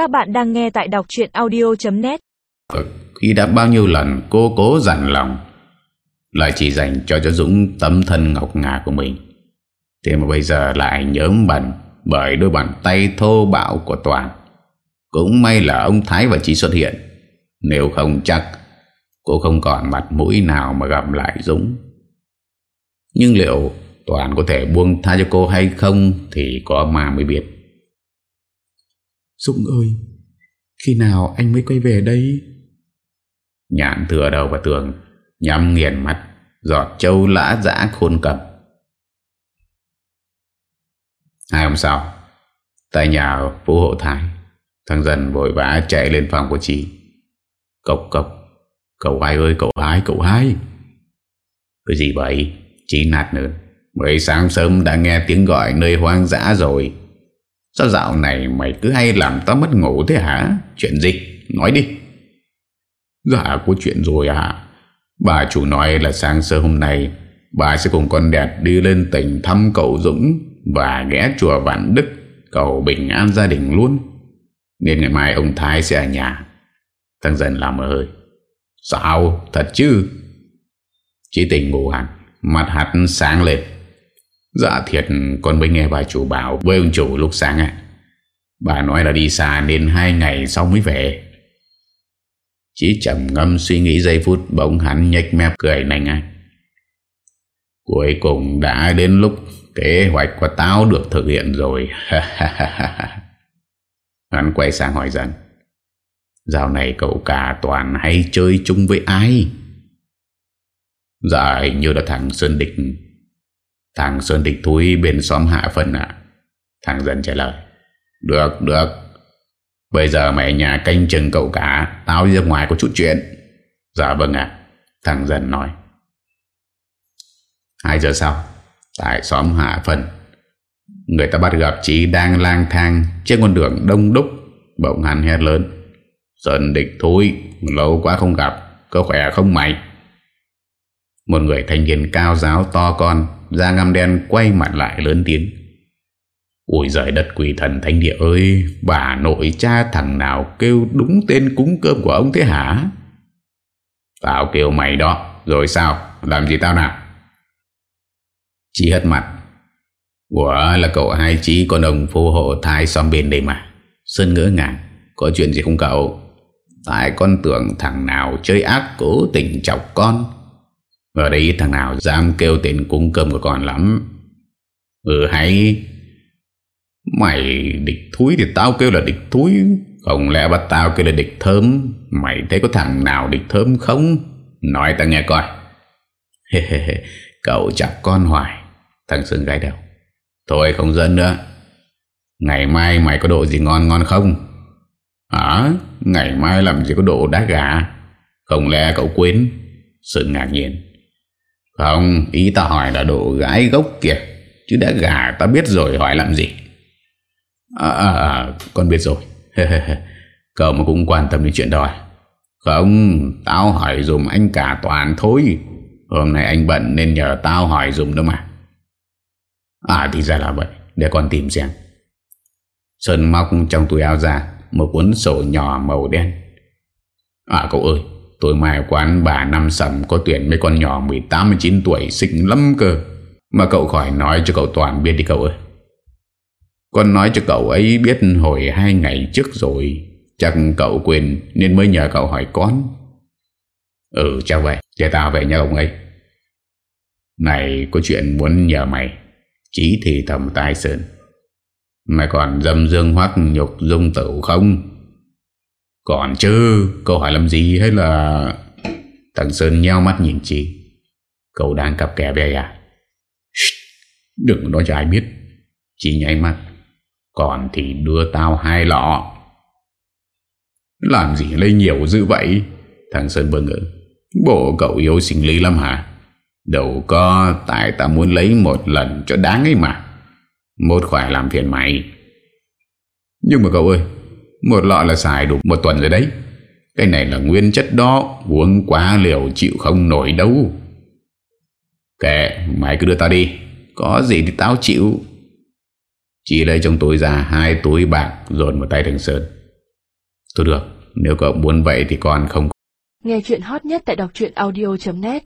Các bạn đang nghe tại đọc chuyện audio.net ờ, Khi đã bao nhiêu lần cô cố dặn lòng, Lại chỉ dành cho cho Dũng tấm thân ngọc ngà của mình. Thế mà bây giờ lại nhớm bẩn Bởi đôi bàn tay thô bạo của Toàn. Cũng may là ông Thái và Trí xuất hiện. Nếu không chắc, Cô không còn mặt mũi nào mà gặp lại Dũng. Nhưng liệu Toàn có thể buông tha cho cô hay không Thì có mà mới biết. Dũng ơi, Khi nào anh mới quay về đây? Nhạn thừa đầu vào tường, Nhắm nghiền mắt, Giọt trâu lã dã khôn cầm. Hai hôm sau, Tại nhà phú hộ thái, Thằng dần vội vã chạy lên phòng của chị. Cộc cộc, Cậu hai ơi, cậu hai cậu hai. Cái gì vậy? Chị nạt nữa. Mới sáng sớm đã nghe tiếng gọi nơi hoang dã rồi. Sao dạo này mày cứ hay làm tao mất ngủ thế hả? Chuyện gì? Nói đi. Dạ có chuyện rồi à Bà chủ nói là sáng sớm hôm nay, Bà sẽ cùng con đẹp đi lên tỉnh thăm cậu Dũng Và ghé chùa Vạn Đức, Cầu bình an gia đình luôn. Nên ngày mai ông Thái sẽ ở nhà. Thằng dần làm ơi Sao? Thật chứ? Chỉ tình ngủ hẳn, Mặt hạt sáng lên. Dạ thiệt, con mới nghe bà chủ bảo Với ông chủ lúc sáng ạ. Bà nói là đi xa nên hai ngày sau mới về. Chỉ chậm ngâm suy nghĩ giây phút, Bỗng hắn nhách mép cười nành anh Cuối cùng đã đến lúc Kế hoạch của tao được thực hiện rồi. Hắn quay sang hỏi dần Dạo này cậu cả toàn hay chơi chung với ai? Dạ hình như là thằng Sơn Địch. Thằng Sơn Địch Thúi bên xóm hạ phân ạ. Thằng dần trả lời, Được được. Bây giờ mẹ nhà canh chừng cậu cả, Tao đi ra ngoài có chút chuyện. Dạ vâng ạ. Thằng dần nói. Hai giờ sau, Tại xóm hạ phân Người ta bắt gặp Chí đang lang thang Trên con đường đông đúc, Bỗng hắn hét lớn. Sơn địch thúi Lâu quá không gặp, Có khỏe không mày? Một người thanh niên cao giáo to con, Da ngăm đen quay mặt lại lớn tiếng. Ôi giời đất quỷ thần thánh địa ơi, Bà nội cha thằng nào kêu đúng tên cúng cơm của ông thế hả? Tao kêu mày đó, Rồi sao? Làm gì tao nào? Chí hất mặt. Ủa, là cậu hai chí con ông phù hộ thai xóm bên đây mà. Sơn ngỡ ngàng, Có chuyện gì không cậu? Tại con tưởng thằng nào chơi ác cố tình chọc con. Ở đây thằng nào dám kêu tiền cúng cơm của con lắm. Ừ hay. Mày địch thúi thì tao kêu là địch thúi. Không lẽ bắt tao kêu là địch thơm? Mày thấy có thằng nào địch thơm không? Nói tao nghe coi. Cậu chọc con hoài. Thằng Sơn gái đầu. Thôi không dẫn nữa. Ngày mai mày có độ gì ngon ngon không? Hả? Ngày mai làm gì có độ đá gà? Không lẽ cậu quên? Sự ngạc nhiên. Không ý ta hỏi là độ gái gốc kìa Chứ đã gà ta biết rồi hỏi làm gì? À, à, à con biết rồi. Cậu mà cũng quan tâm đến chuyện đó? À? Không Tao hỏi dùm anh cả toàn thôi. Hôm nay anh bận nên nhờ tao hỏi dùm đó mà. À thì ra là vậy. Để con tìm xem. Sơn móc trong túi áo ra Một cuốn sổ nhỏ màu đen. À cậu ơi Tôi mai quán bà năm sầm Có tuyển mấy con nhỏ 18-19 tuổi, Xinh lắm cơ. Mà cậu khỏi nói cho cậu Toàn biết đi cậu ơi. Con nói cho cậu ấy biết Hồi hai ngày trước rồi, Chắc cậu quên, Nên mới nhờ cậu hỏi con. Ừ chào vậy, Để tao về nhà ông ấy. Này, có chuyện muốn nhờ mày. Chí thì thầm tai Sơn Mày còn dâm dương hoác nhục dung tử không? Còn chứ Cậu hỏi làm gì hay là Thằng Sơn nheo mắt nhìn chị? Cậu đang cặp kè về à? Shh, Đừng nói cho ai biết. Chị nháy mắt. Còn thì đưa tao hai lọ. Làm gì lấy nhiều dữ vậy? Thằng Sơn bơ ngỡ. Bộ cậu yêu sinh lý lắm hả? Đâu có Tại ta muốn lấy một lần cho đáng ấy mà. Một khoản làm phiền mày. Nhưng mà cậu ơi một lọ là xài đủ một tuần rồi đấy. Cái này là nguyên chất đó, Uống quá liều chịu không nổi đâu. Kệ, Mày cứ đưa tao đi. Có gì thì tao chịu. Chỉ lấy trong túi ra Hai túi bạc Dồn một tay thằng Sơn. Thôi được, Nếu cậu muốn vậy thì còn không Nghe chuyện hot nhất tại đọc audio.net